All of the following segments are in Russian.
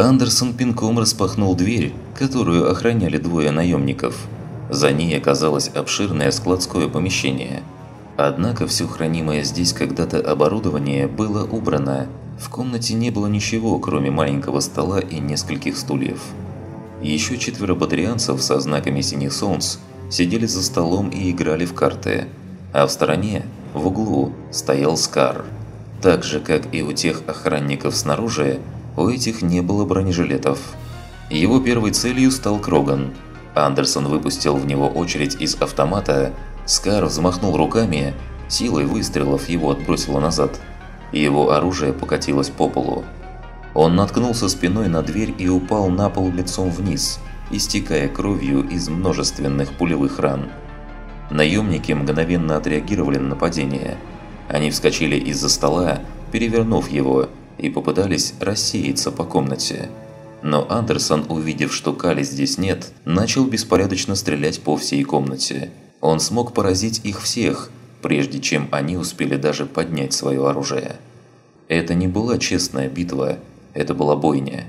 Андерсон пинком распахнул дверь, которую охраняли двое наемников. За ней оказалось обширное складское помещение. Однако все хранимое здесь когда-то оборудование было убрано. В комнате не было ничего, кроме маленького стола и нескольких стульев. Еще четверо батарианцев со знаками синих солнц сидели за столом и играли в карты, а в стороне, в углу, стоял Скар. Так же, как и у тех охранников снаружи, у этих не было бронежилетов. Его первой целью стал Кроган. Андерсон выпустил в него очередь из автомата, Скар взмахнул руками, силой выстрелов его отбросило назад. Его оружие покатилось по полу. Он наткнулся спиной на дверь и упал на пол лицом вниз, истекая кровью из множественных пулевых ран. Наемники мгновенно отреагировали на нападение. Они вскочили из-за стола, перевернув его, и попытались рассеяться по комнате. Но Андерсон, увидев, что Кали здесь нет, начал беспорядочно стрелять по всей комнате. Он смог поразить их всех, прежде чем они успели даже поднять свое оружие. Это не была честная битва, это была бойня.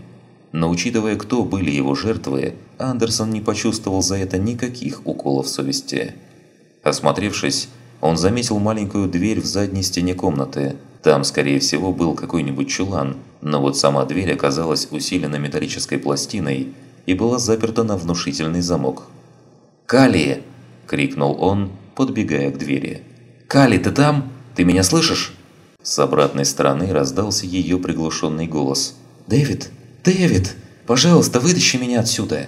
Но учитывая, кто были его жертвы, Андерсон не почувствовал за это никаких уколов совести. Осмотревшись, он заметил маленькую дверь в задней стене комнаты – там, скорее всего, был какой-нибудь чулан, но вот сама дверь оказалась усилена металлической пластиной и была заперта на внушительный замок. «Кали!» – крикнул он, подбегая к двери. «Кали, ты там? Ты меня слышишь?» С обратной стороны раздался ее приглушенный голос. «Дэвид! Дэвид! Пожалуйста, вытащи меня отсюда!»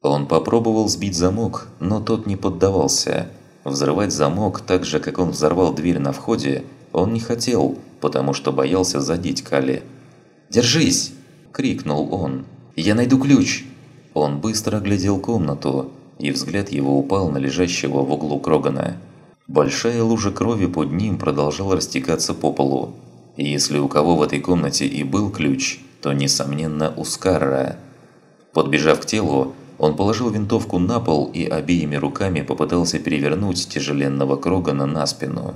Он попробовал сбить замок, но тот не поддавался. Взрывать замок так же, как он взорвал дверь на входе, он не хотел, потому что боялся задеть Кали. «Держись!» – крикнул он. «Я найду ключ!» Он быстро оглядел комнату, и взгляд его упал на лежащего в углу Крогана. Большая лужа крови под ним продолжала растекаться по полу. И если у кого в этой комнате и был ключ, то, несомненно, у Скарра. Подбежав к телу, он положил винтовку на пол и обеими руками попытался перевернуть тяжеленного Крогана на спину.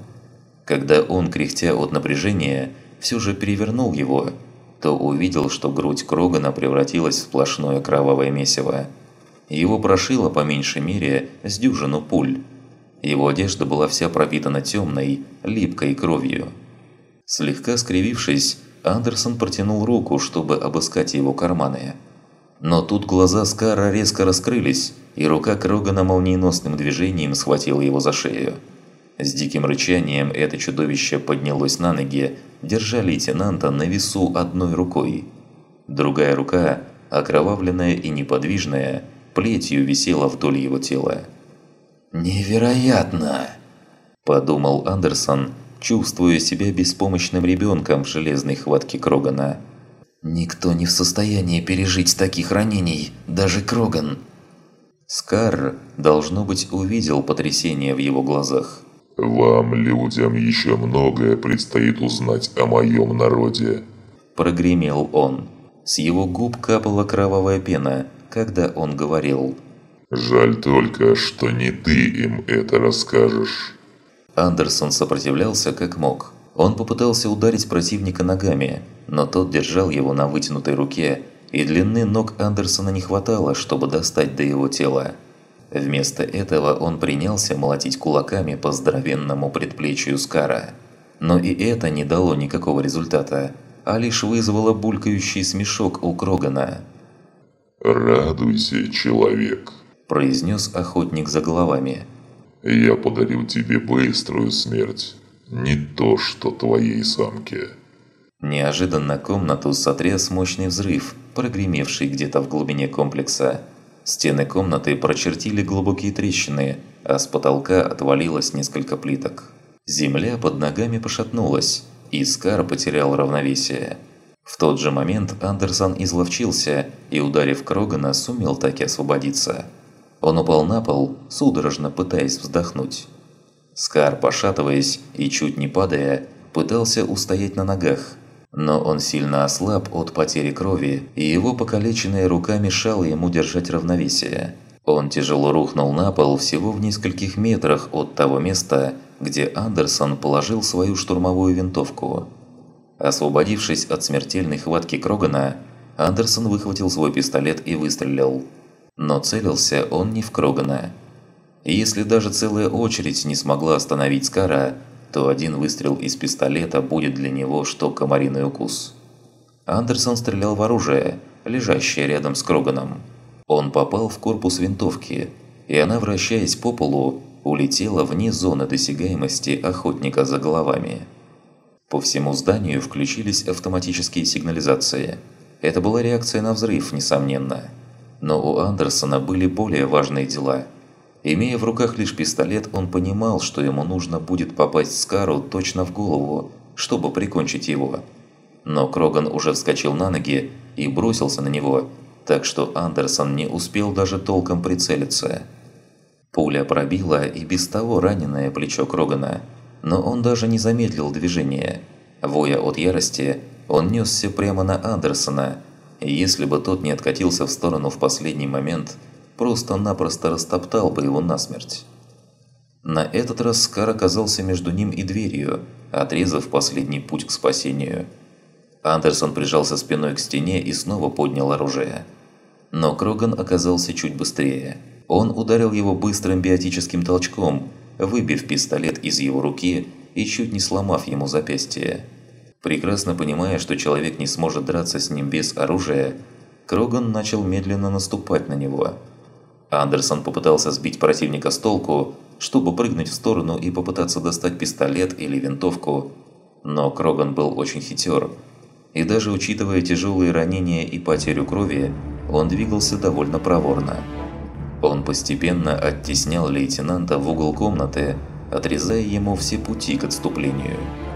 Когда он, кряхтя от напряжения, все же перевернул его, то увидел, что грудь Крогана превратилась в сплошное кровавое месиво. Его прошило по меньшей мере с дюжину пуль. Его одежда была вся пропитана темной, липкой кровью. Слегка скривившись, Андерсон протянул руку, чтобы обыскать его карманы. Но тут глаза Скара резко раскрылись, и рука Крогана молниеносным движением схватила его за шею. С диким рычанием это чудовище поднялось на ноги, держа лейтенанта на весу одной рукой. Другая рука, окровавленная и неподвижная, плетью висела вдоль его тела. «Невероятно!» – подумал Андерсон, чувствуя себя беспомощным ребенком в железной хватке Крогана. «Никто не в состоянии пережить таких ранений, даже Кроган!» Скар, должно быть, увидел потрясение в его глазах. «Вам, людям, еще многое предстоит узнать о моем народе», – прогремел он. С его губ капала кровавая пена, когда он говорил. «Жаль только, что не ты им это расскажешь». Андерсон сопротивлялся как мог. Он попытался ударить противника ногами, но тот держал его на вытянутой руке, и длины ног Андерсона не хватало, чтобы достать до его тела. Вместо этого он принялся молотить кулаками по здоровенному предплечью Скара. Но и это не дало никакого результата, а лишь вызвало булькающий смешок у Крогана. «Радуйся, человек», – произнес охотник за головами. «Я подарил тебе быструю смерть, не то что твоей самке». Неожиданно комнату сотряс мощный взрыв, прогремевший где-то в глубине комплекса. Стены комнаты прочертили глубокие трещины, а с потолка отвалилось несколько плиток. Земля под ногами пошатнулась, и Скар потерял равновесие. В тот же момент Андерсон изловчился и, ударив Крогана, сумел так и освободиться. Он упал на пол, судорожно пытаясь вздохнуть. Скар, пошатываясь и чуть не падая, пытался устоять на ногах, но он сильно ослаб от потери крови, и его покалеченная рука мешала ему держать равновесие. Он тяжело рухнул на пол всего в нескольких метрах от того места, где Андерсон положил свою штурмовую винтовку. Освободившись от смертельной хватки Крогана, Андерсон выхватил свой пистолет и выстрелил. Но целился он не в Крогана. Если даже целая очередь не смогла остановить Скара, то один выстрел из пистолета будет для него что комариный укус. Андерсон стрелял в оружие, лежащее рядом с Кроганом. Он попал в корпус винтовки, и она, вращаясь по полу, улетела вне зоны досягаемости охотника за головами. По всему зданию включились автоматические сигнализации. Это была реакция на взрыв, несомненно. Но у Андерсона были более важные дела. Имея в руках лишь пистолет, он понимал, что ему нужно будет попасть Скару точно в голову, чтобы прикончить его. Но Кроган уже вскочил на ноги и бросился на него, так что Андерсон не успел даже толком прицелиться. Пуля пробила и без того раненое плечо Крогана, но он даже не замедлил движение. Воя от ярости, он несся прямо на Андерсона, и если бы тот не откатился в сторону в последний момент, просто-напросто растоптал бы его насмерть. На этот раз Скар оказался между ним и дверью, отрезав последний путь к спасению. Андерсон прижался спиной к стене и снова поднял оружие. Но Кроган оказался чуть быстрее. Он ударил его быстрым биотическим толчком, выбив пистолет из его руки и чуть не сломав ему запястье. Прекрасно понимая, что человек не сможет драться с ним без оружия, Кроган начал медленно наступать на него. Андерсон попытался сбить противника с толку, чтобы прыгнуть в сторону и попытаться достать пистолет или винтовку, но Кроган был очень хитер – и даже учитывая тяжелые ранения и потерю крови, он двигался довольно проворно. Он постепенно оттеснял лейтенанта в угол комнаты, отрезая ему все пути к отступлению –